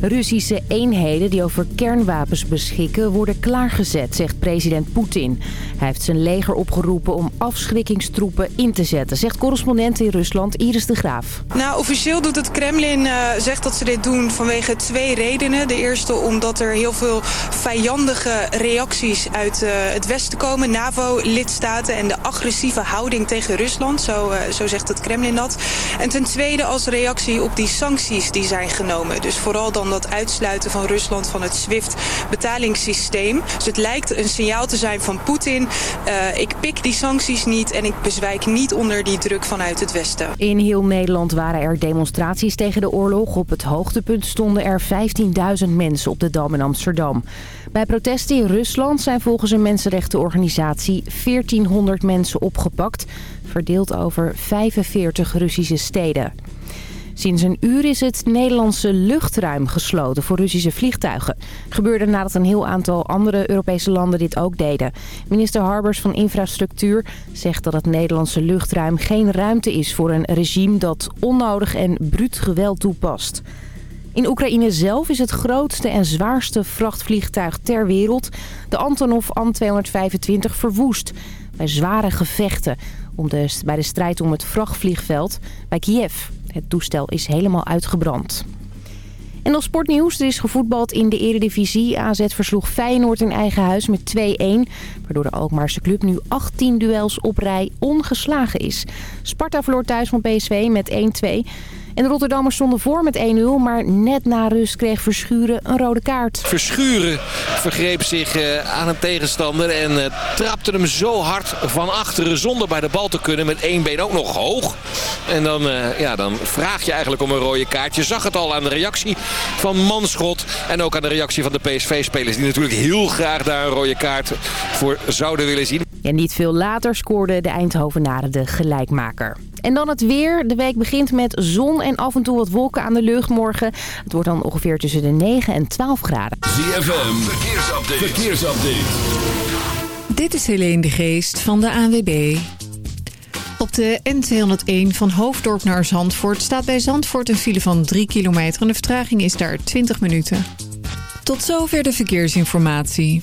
Russische eenheden die over kernwapens beschikken worden klaargezet, zegt president Poetin. Hij heeft zijn leger opgeroepen om afschrikkingstroepen in te zetten, zegt correspondent in Rusland Iris de Graaf. Nou, officieel doet het Kremlin, uh, zegt dat ze dit doen vanwege twee redenen. De eerste omdat er heel veel vijandige reacties uit uh, het westen komen, NAVO-lidstaten en de agressieve houding tegen Rusland, zo, uh, zo zegt het Kremlin dat. En ten tweede als reactie op die sancties die zijn genomen. Dus vooral dan dat uitsluiten van Rusland van het SWIFT-betalingssysteem. Dus het lijkt een signaal te zijn van Poetin. Uh, ik pik die sancties niet en ik bezwijk niet onder die druk vanuit het Westen. In heel Nederland waren er demonstraties tegen de oorlog. Op het hoogtepunt stonden er 15.000 mensen op de Dam in Amsterdam. Bij protesten in Rusland zijn volgens een mensenrechtenorganisatie 1400 mensen opgepakt. Verdeeld over 45 Russische steden. Sinds een uur is het Nederlandse luchtruim gesloten voor Russische vliegtuigen. Gebeurde nadat een heel aantal andere Europese landen dit ook deden. Minister Harbers van Infrastructuur zegt dat het Nederlandse luchtruim geen ruimte is voor een regime dat onnodig en bruut geweld toepast. In Oekraïne zelf is het grootste en zwaarste vrachtvliegtuig ter wereld, de Antonov An-225, verwoest. Bij zware gevechten om de, bij de strijd om het vrachtvliegveld bij Kiev. Het toestel is helemaal uitgebrand. En nog sportnieuws. Er is gevoetbald in de eredivisie. AZ versloeg Feyenoord in eigen huis met 2-1. Waardoor de Alkmaarse club nu 18 duels op rij ongeslagen is. Sparta verloor thuis van PSV met 1-2. En de Rotterdammers stonden voor met 1-0, maar net na rust kreeg Verschuren een rode kaart. Verschuren vergreep zich uh, aan een tegenstander en uh, trapte hem zo hard van achteren zonder bij de bal te kunnen. Met één been ook nog hoog. En dan, uh, ja, dan vraag je eigenlijk om een rode kaart. Je zag het al aan de reactie van Manschot en ook aan de reactie van de PSV-spelers. Die natuurlijk heel graag daar een rode kaart voor zouden willen zien. En niet veel later scoorden de Eindhovenaren de gelijkmaker. En dan het weer. De week begint met zon en af en toe wat wolken aan de lucht morgen. Het wordt dan ongeveer tussen de 9 en 12 graden. ZFM, verkeersupdate. verkeersupdate. Dit is Helene de Geest van de ANWB. Op de N201 van Hoofddorp naar Zandvoort staat bij Zandvoort een file van 3 kilometer. En de vertraging is daar 20 minuten. Tot zover de verkeersinformatie.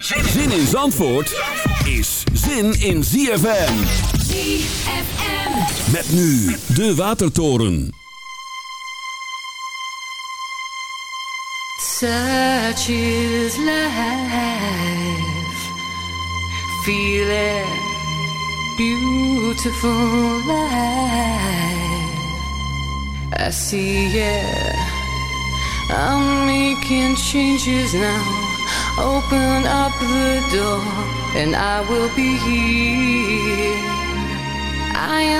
Zin in Zandvoort is zin in ZFM. ZFM. Met nu de Watertoren. Such is life. Feel it. Beautiful life. I see it. I'm making changes now. Open up the door and I will be here. I am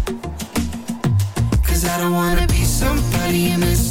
body in the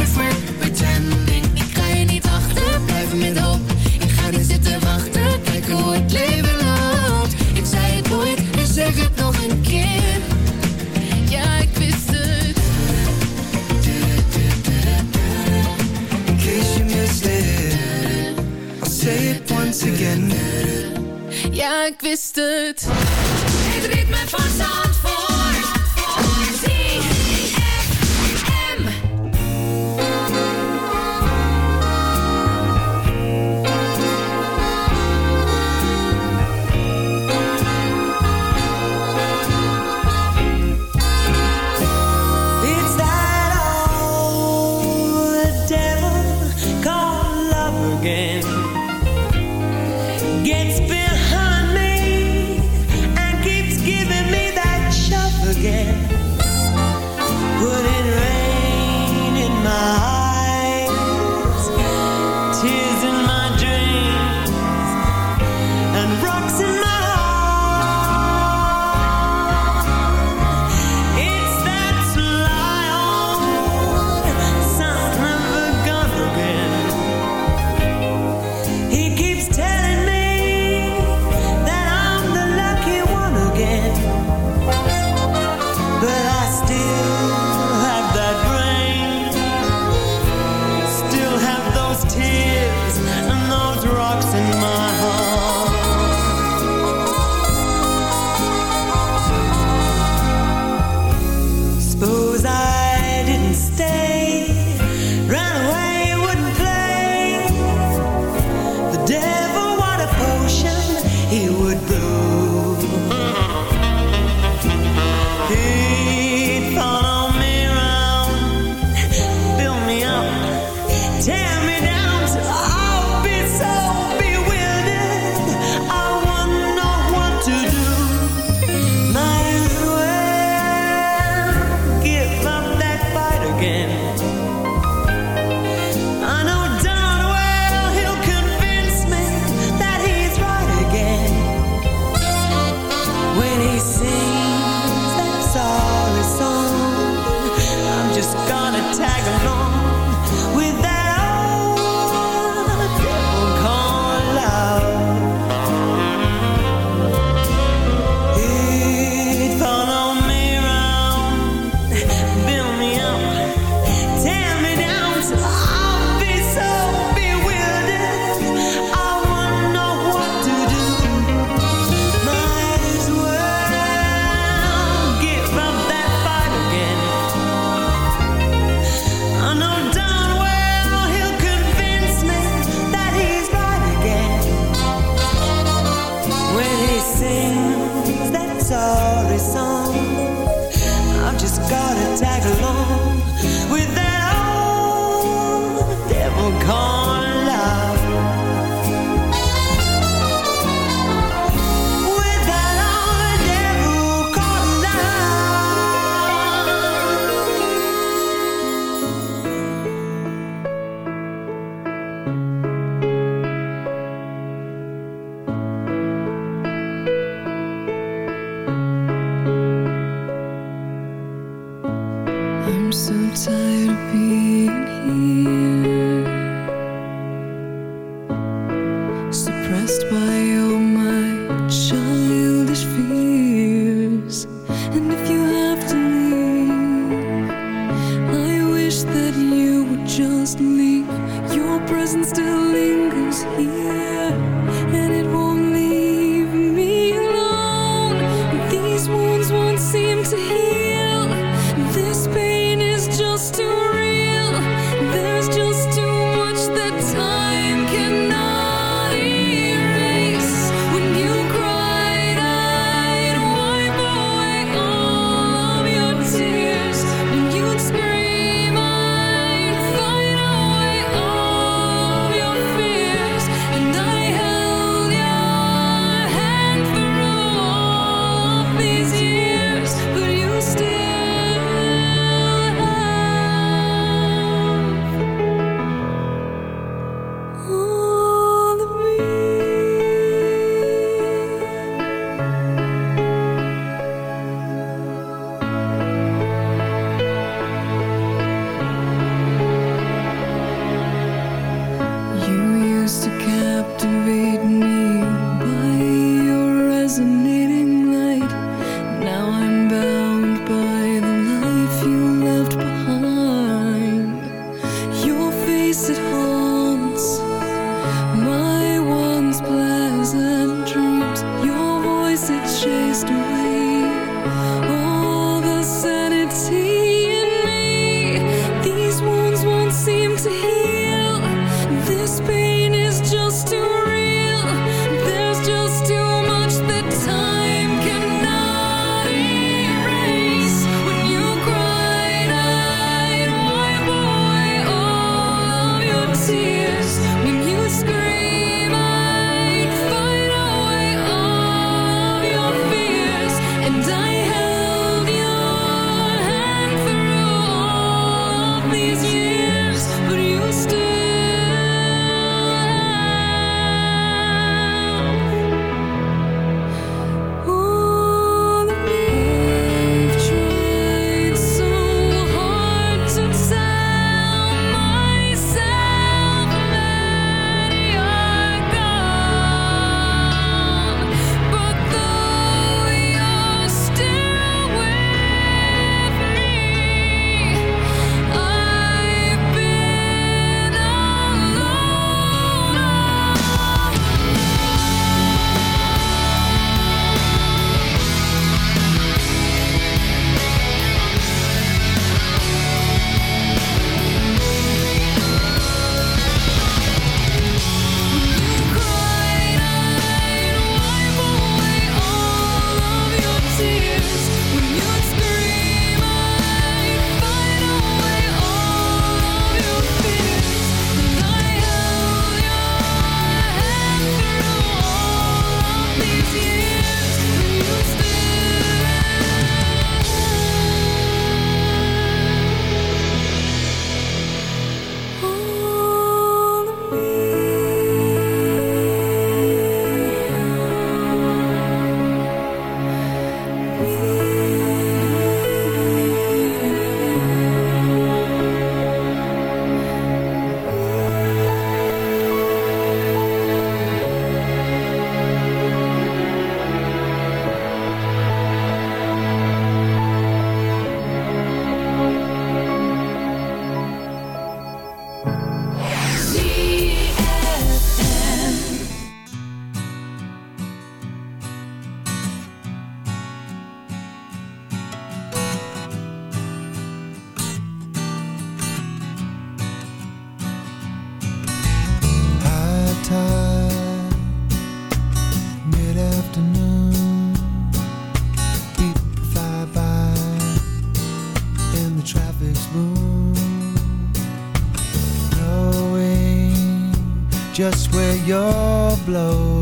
once again. Ja, ik wist het. Het ritme van Zandvoort. your blow.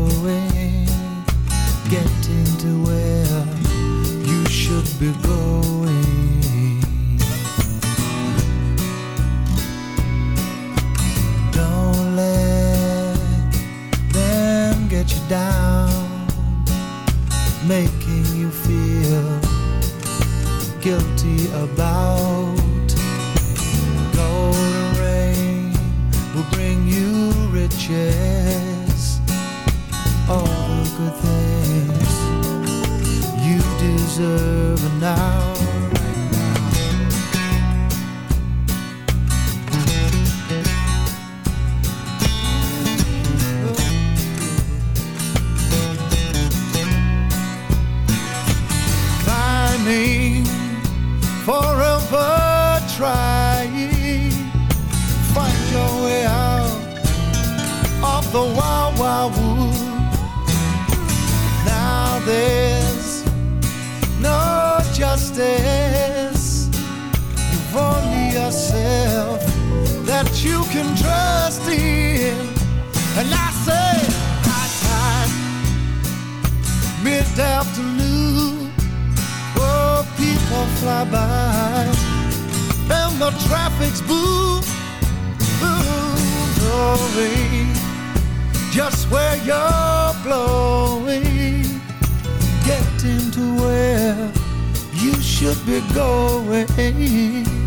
late afternoon. Oh, people fly by and the traffic's boom, boom, blowing just where you're blowing. Getting to where you should be going.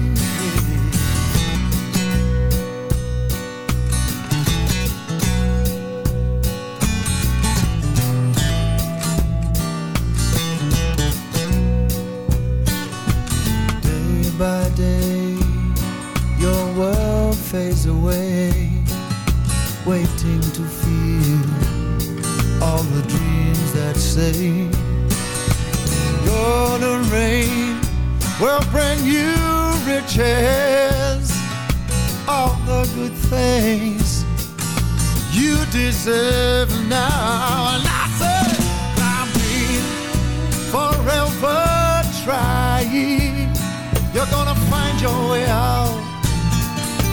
rain. Gonna rain will bring you riches, all the good things you deserve now. And I said, I'm mean, forever trying. You're gonna find your way out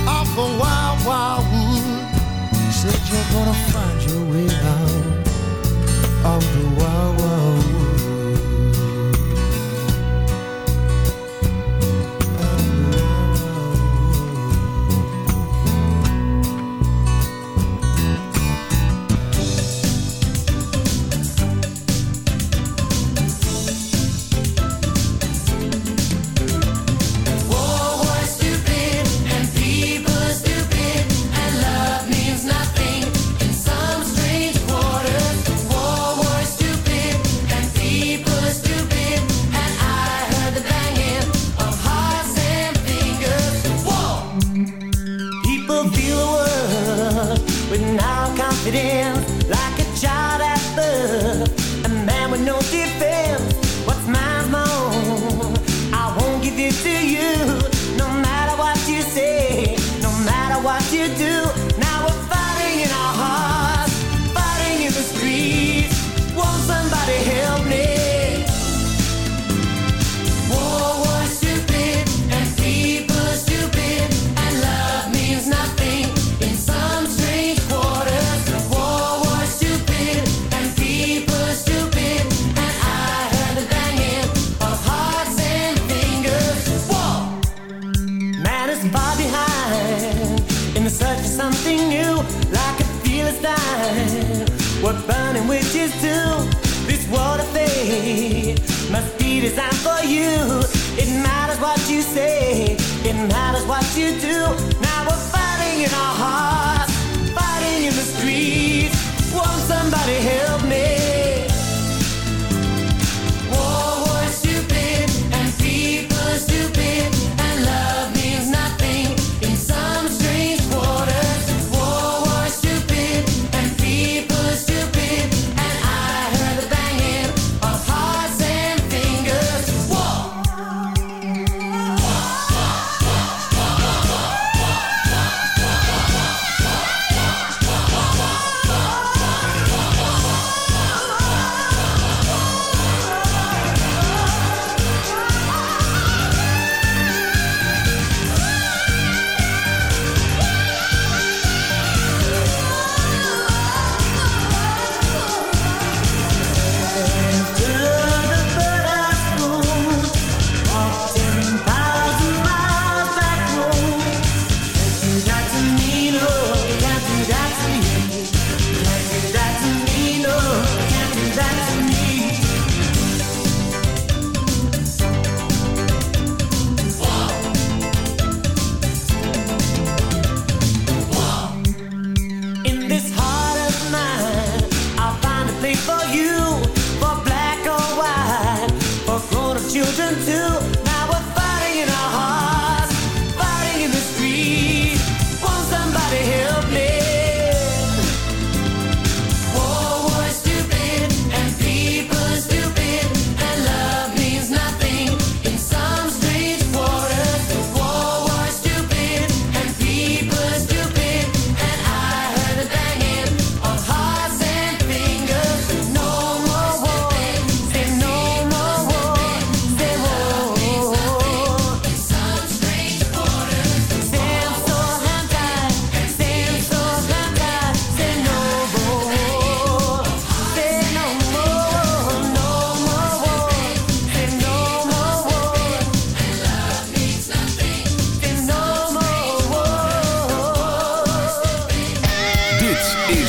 of the wild, wild wood. Said you're gonna find your way out of the wild world.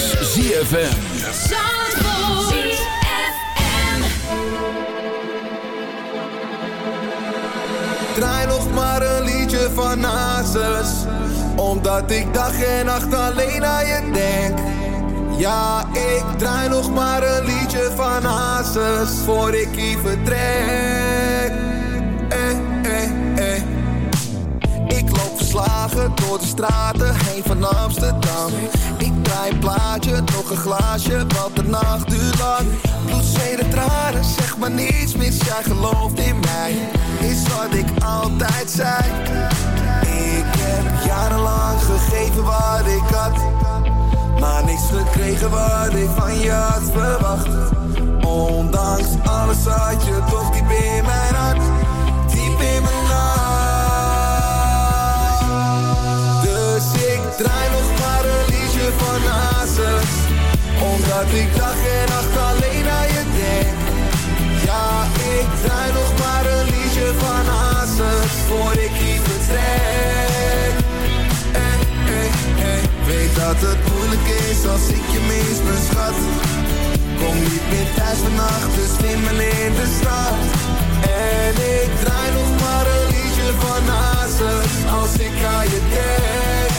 Is ZFM. Draai nog maar een liedje van Nasus Omdat ik dag en nacht alleen aan je denk. Ja, ik draai nog maar een liedje van Nasus Voor ik hier vertrek eh, eh, eh. Ik loop verslagen door de straten heen van Amsterdam Een plaatje, nog een glaasje, want de nacht duurt lang. Bloed, zweet en tranen, zeg maar niets mis, jij gelooft in mij. Is wat ik altijd zei. Ik heb jarenlang gegeven wat ik had Maar niks gekregen wat ik van je had verwacht. Ondanks alles had je toch diep in mijn hart Diep in mijn hart. Dus ik draai Omdat ik dag en nacht alleen aan je denk. Ja, ik draai nog maar een liedje van Hazes Voor ik hier vertrek. Eh, eh, eh. Weet dat het moeilijk is als ik je mis, mijn schat. Kom niet meer thuis vannacht, dus slimmel in de stad En ik draai nog maar een liedje van Hazes Als ik aan je denk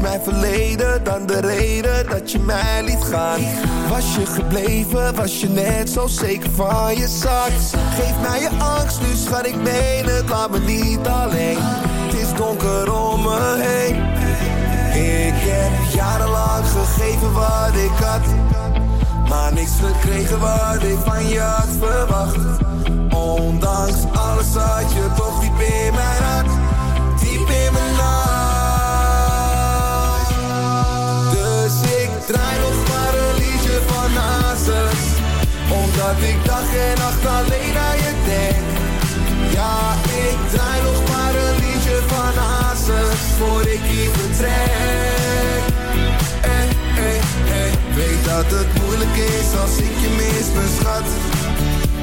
Mijn verleden dan de reden dat je mij liet gaan? Was je gebleven, was je net zo zeker van je zak? Geef mij je angst, nu schat ik meen het, laat me niet alleen Het is donker om me heen Ik heb jarenlang gegeven wat ik had Maar niks gekregen wat ik van je had Ik dag en nacht alleen aan je denk. Ja, ik draai nog maar een liedje van Hazes Voor ik hier vertrek. Eh, eh, eh. Weet dat het moeilijk is als ik je mis, mijn schat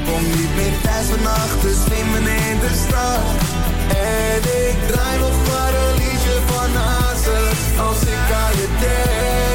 Kom niet meer thuis vannacht, dus neem in de stad. En ik draai nog maar een liedje van Hazes Als ik aan je denk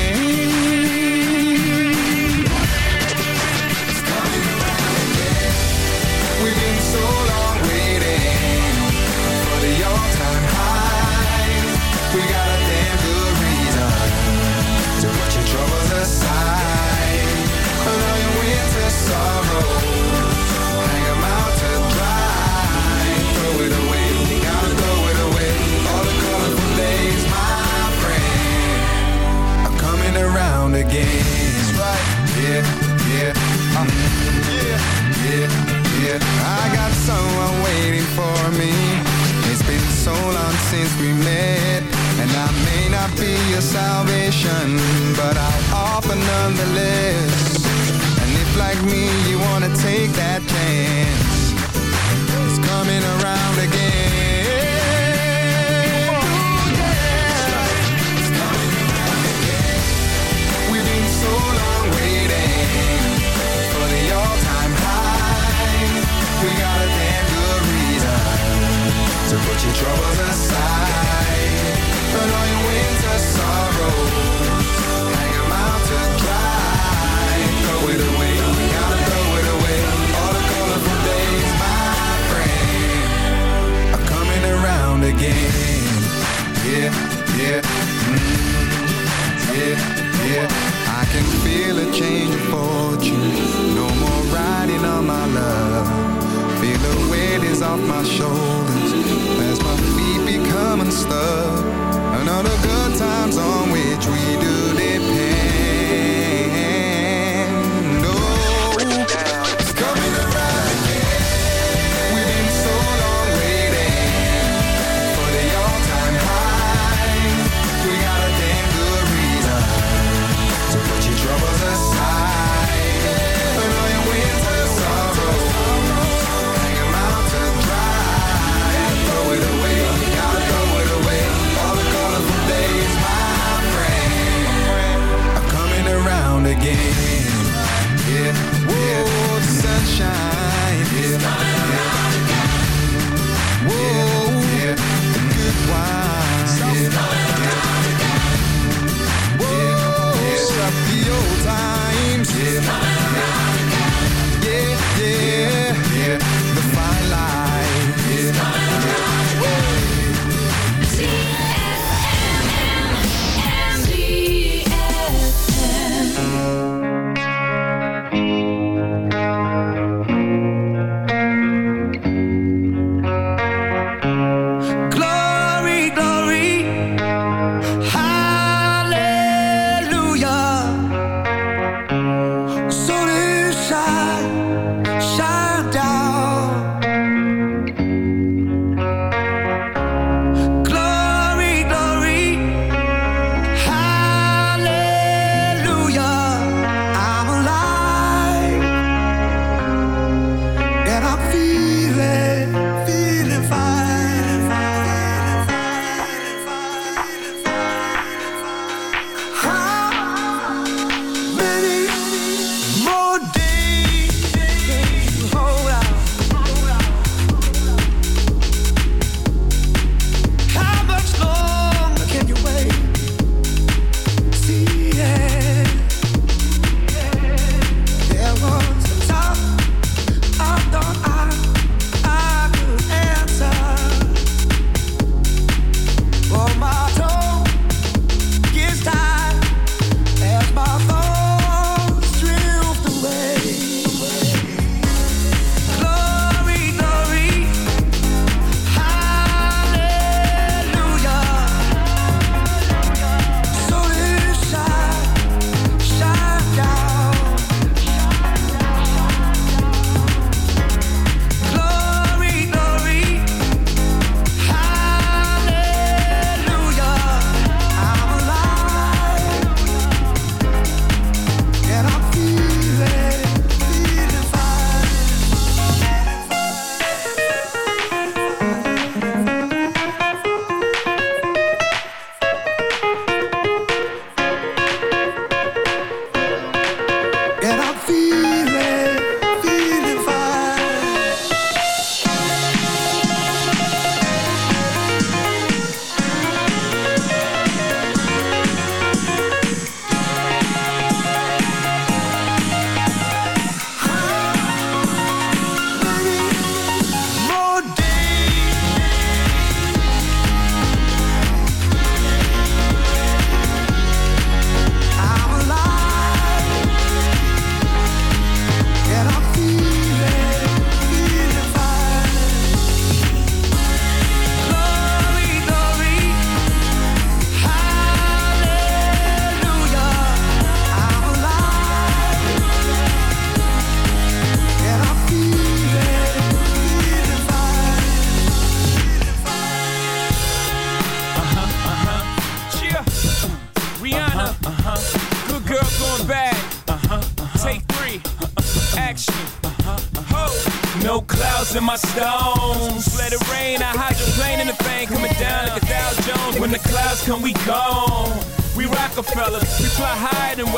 game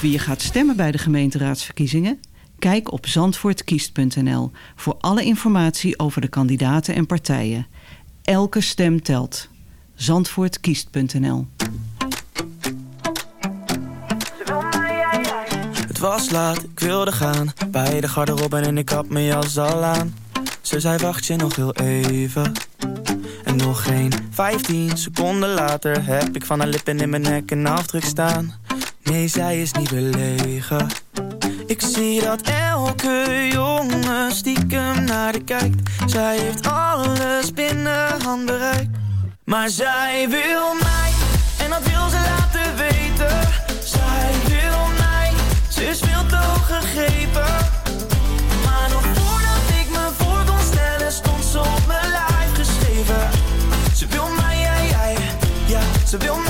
wie je gaat stemmen bij de gemeenteraadsverkiezingen? Kijk op zandvoortkiest.nl voor alle informatie over de kandidaten en partijen. Elke stem telt. Zandvoortkiest.nl Het was laat, ik wilde gaan. Bij de garderobe en ik had mijn jas al aan. Ze zei wacht je nog heel even. En nog geen 15 seconden later heb ik van haar lippen in mijn nek een afdruk staan. Nee, zij is niet belegen. Ik zie dat elke jongen stiekem naar de kijkt. Zij heeft alles binnen handbereik. Maar zij wil mij, en dat wil ze laten weten. Zij wil mij, ze is veel te hoog gegrepen. Maar nog voordat ik me voor kon stellen, stond ze op mijn lijf geschreven. Ze wil mij, ja, ja, ja, ze wil mij.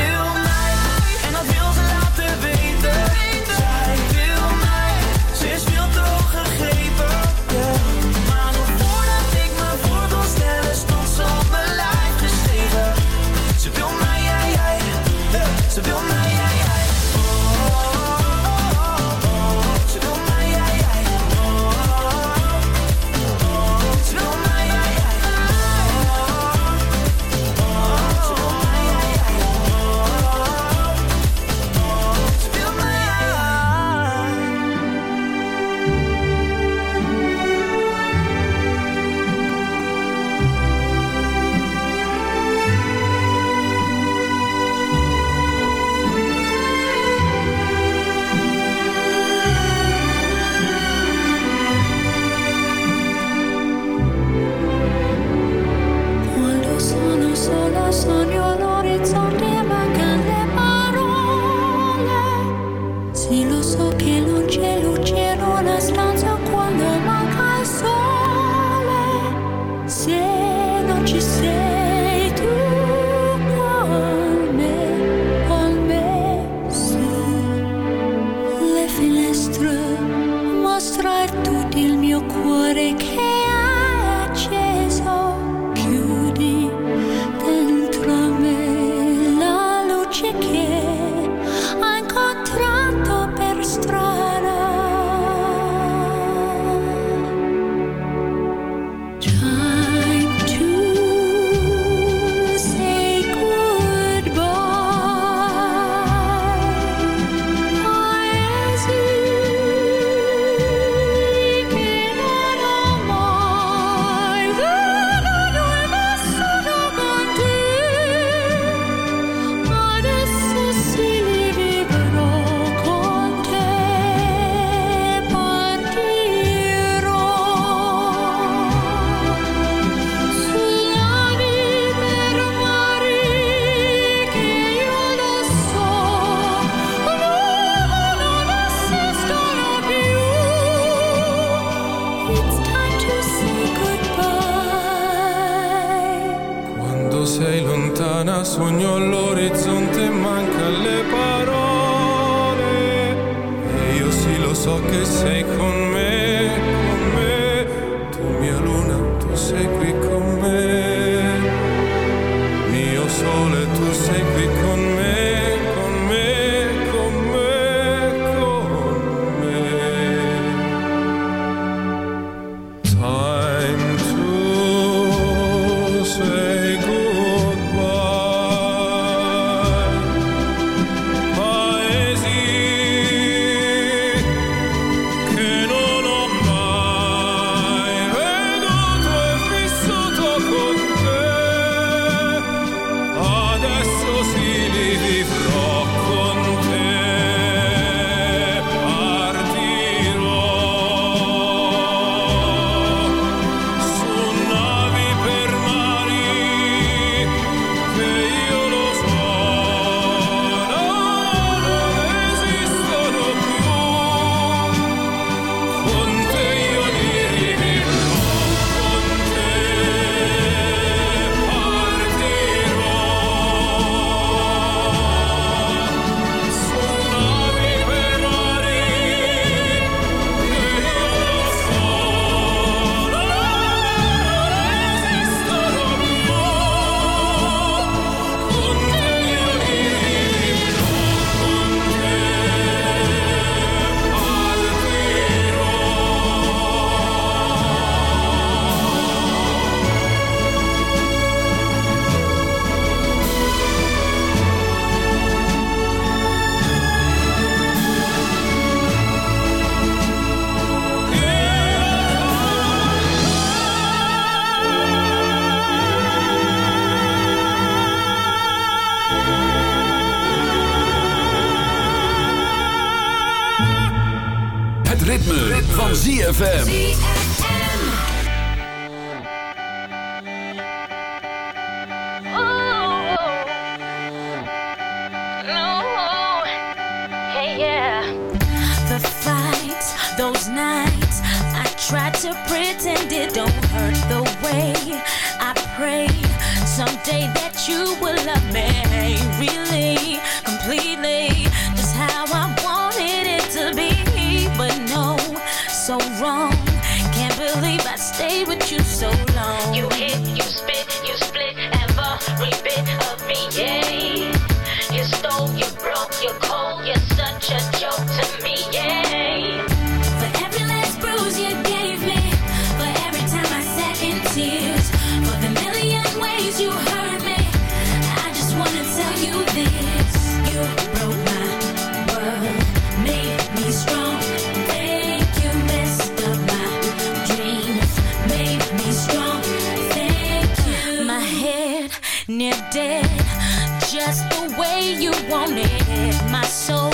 my soul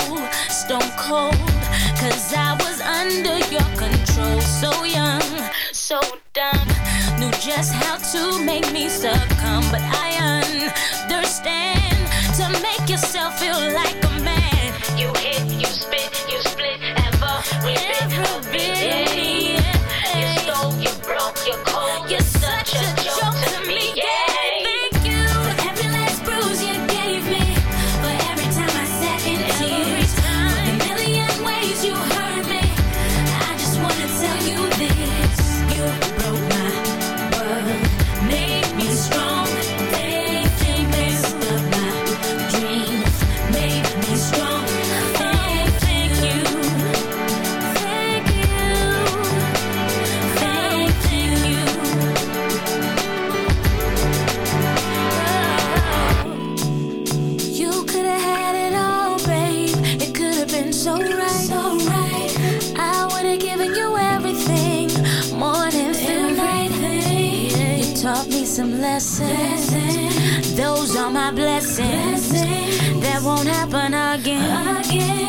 stone cold Cause I was under your control. So young, so dumb Knew just how to make me succumb. But I understand To make yourself feel like a man. You hit, you spit again. again.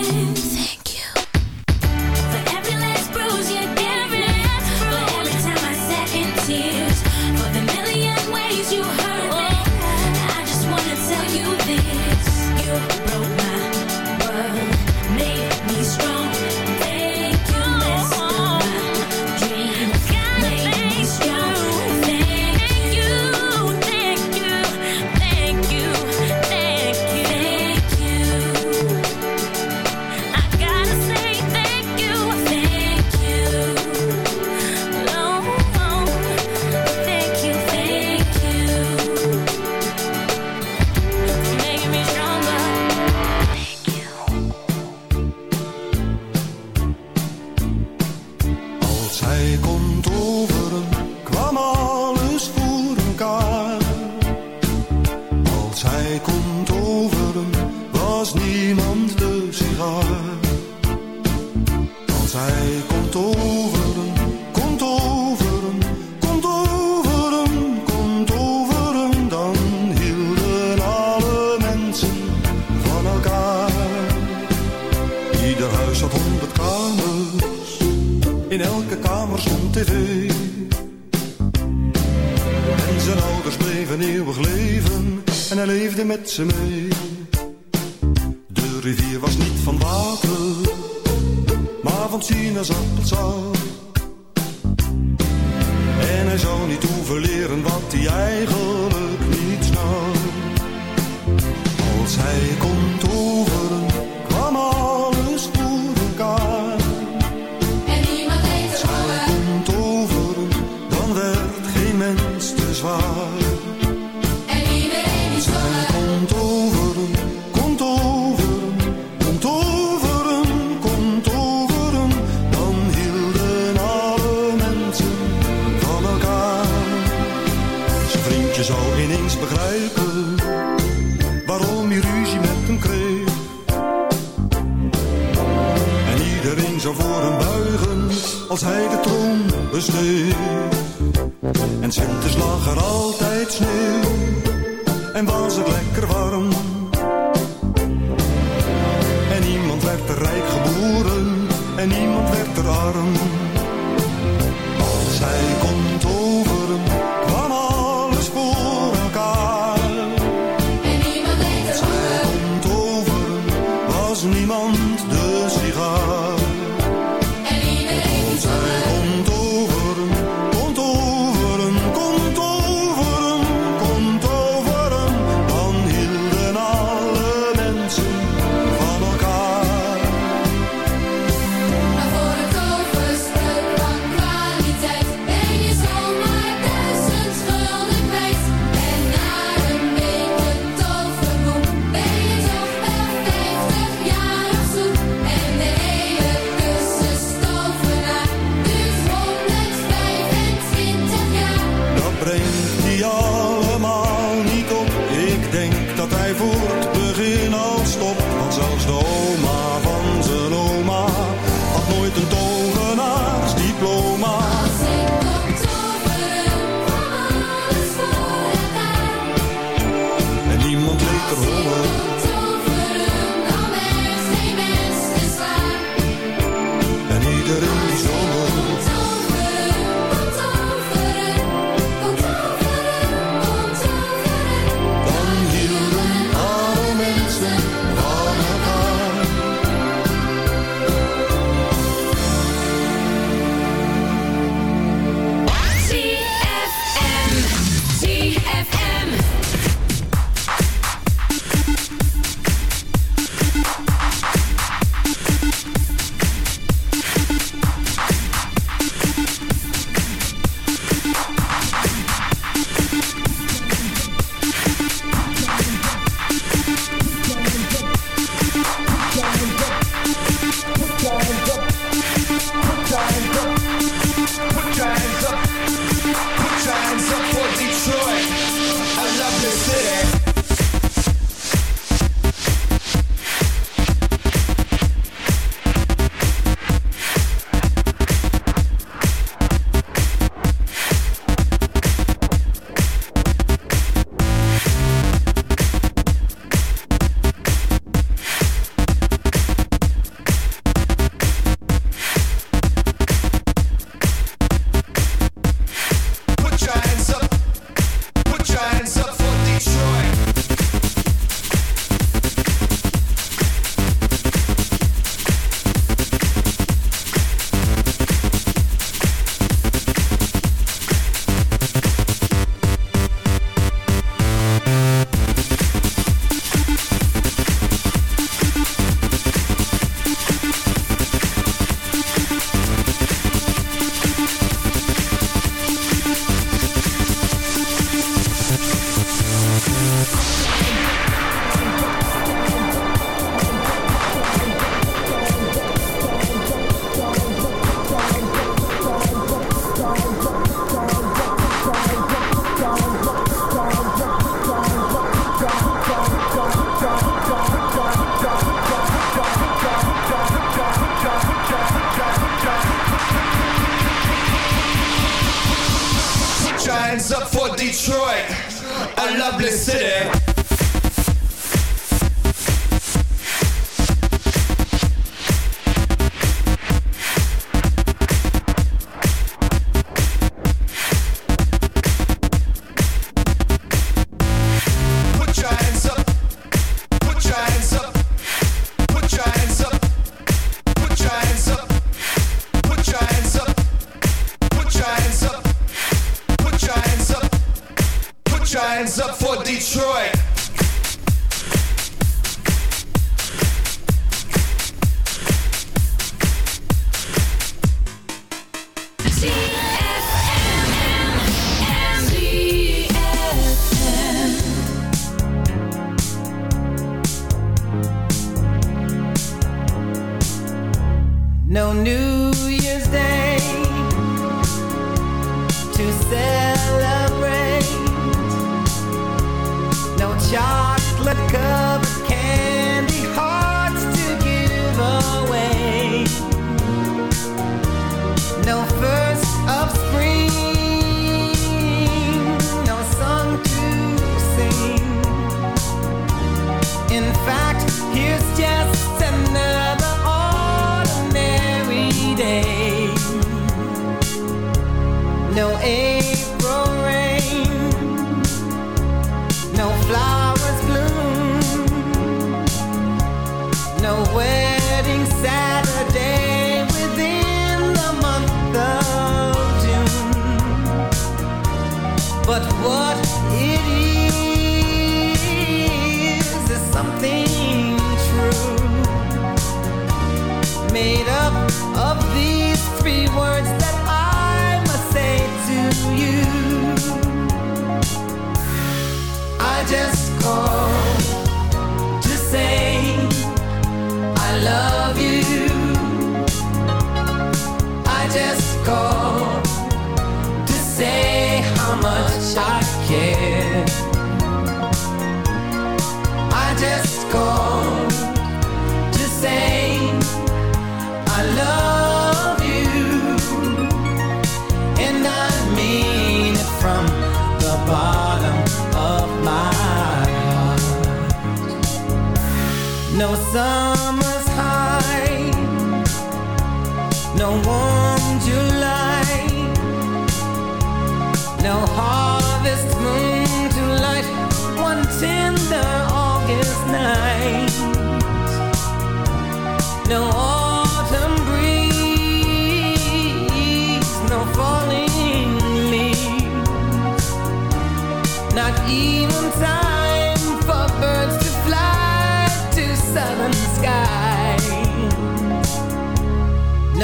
begrijpen waarom je ruzie met hem kreeg. En iedereen zou voor hem buigen als hij de troon besteed. En Sinterklaas lag er altijd sneeuw en was het lekker warm